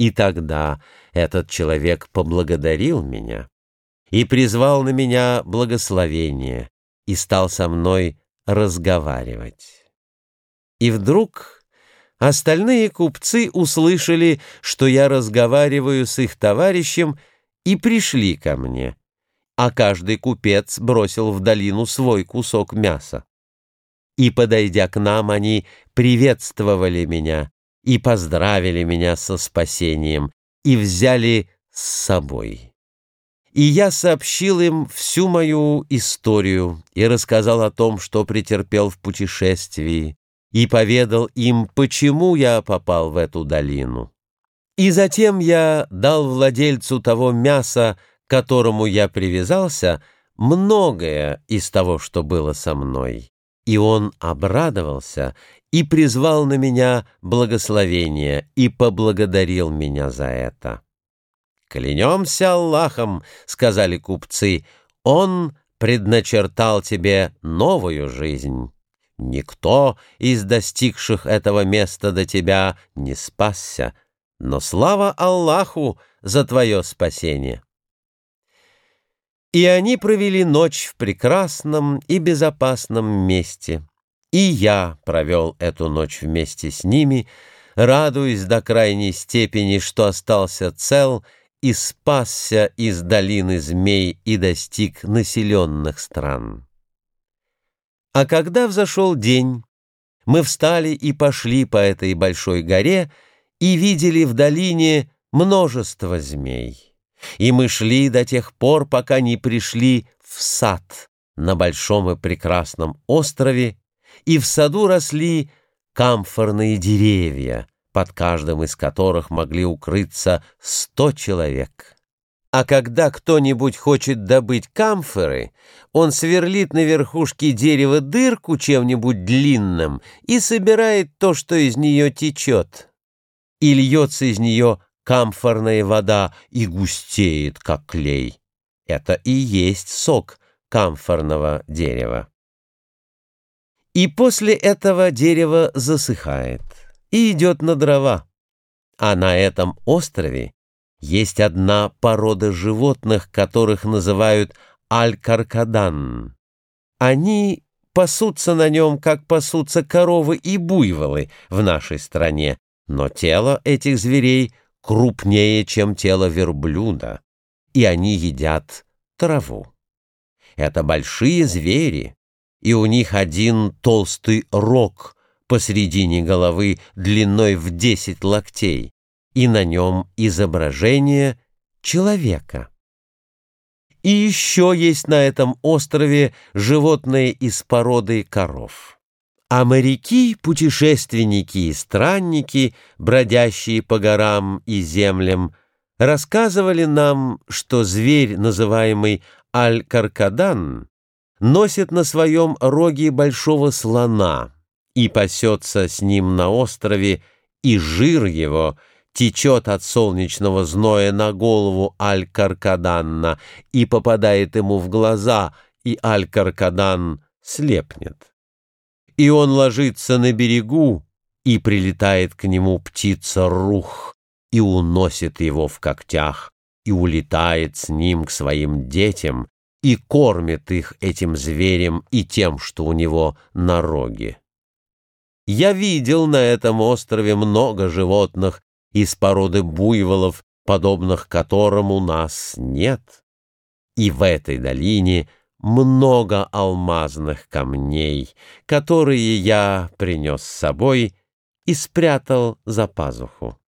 И тогда этот человек поблагодарил меня и призвал на меня благословение и стал со мной разговаривать. И вдруг остальные купцы услышали, что я разговариваю с их товарищем, и пришли ко мне, а каждый купец бросил в долину свой кусок мяса. И, подойдя к нам, они приветствовали меня и поздравили меня со спасением и взяли с собой. И я сообщил им всю мою историю и рассказал о том, что претерпел в путешествии, и поведал им, почему я попал в эту долину. И затем я дал владельцу того мяса, к которому я привязался, многое из того, что было со мной. И он обрадовался и призвал на меня благословение и поблагодарил меня за это. «Клянемся Аллахом», — сказали купцы, — «он предначертал тебе новую жизнь. Никто из достигших этого места до тебя не спасся, но слава Аллаху за твое спасение». И они провели ночь в прекрасном и безопасном месте. И я провел эту ночь вместе с ними, радуясь до крайней степени, что остался цел — и спасся из долины змей и достиг населенных стран. А когда взошел день, мы встали и пошли по этой большой горе и видели в долине множество змей. И мы шли до тех пор, пока не пришли в сад на большом и прекрасном острове, и в саду росли камфорные деревья, под каждым из которых могли укрыться сто человек. А когда кто-нибудь хочет добыть камфоры, он сверлит на верхушке дерева дырку чем-нибудь длинным и собирает то, что из нее течет. И льется из нее камфорная вода и густеет, как клей. Это и есть сок камфорного дерева. И после этого дерево засыхает и идет на дрова. А на этом острове есть одна порода животных, которых называют аль-каркадан. Они пасутся на нем, как пасутся коровы и буйволы в нашей стране, но тело этих зверей крупнее, чем тело верблюда, и они едят траву. Это большие звери, и у них один толстый рог — посредине головы длиной в десять локтей, и на нем изображение человека. И еще есть на этом острове животные из породы коров. А моряки, путешественники и странники, бродящие по горам и землям, рассказывали нам, что зверь, называемый Аль-Каркадан, носит на своем роге большого слона — и пасется с ним на острове, и жир его течет от солнечного зноя на голову Аль-Каркаданна и попадает ему в глаза, и Аль-Каркадан слепнет. И он ложится на берегу, и прилетает к нему птица Рух, и уносит его в когтях, и улетает с ним к своим детям, и кормит их этим зверем и тем, что у него на роге. Я видел на этом острове много животных из породы буйволов, подобных которым у нас нет. И в этой долине много алмазных камней, которые я принес с собой и спрятал за пазуху.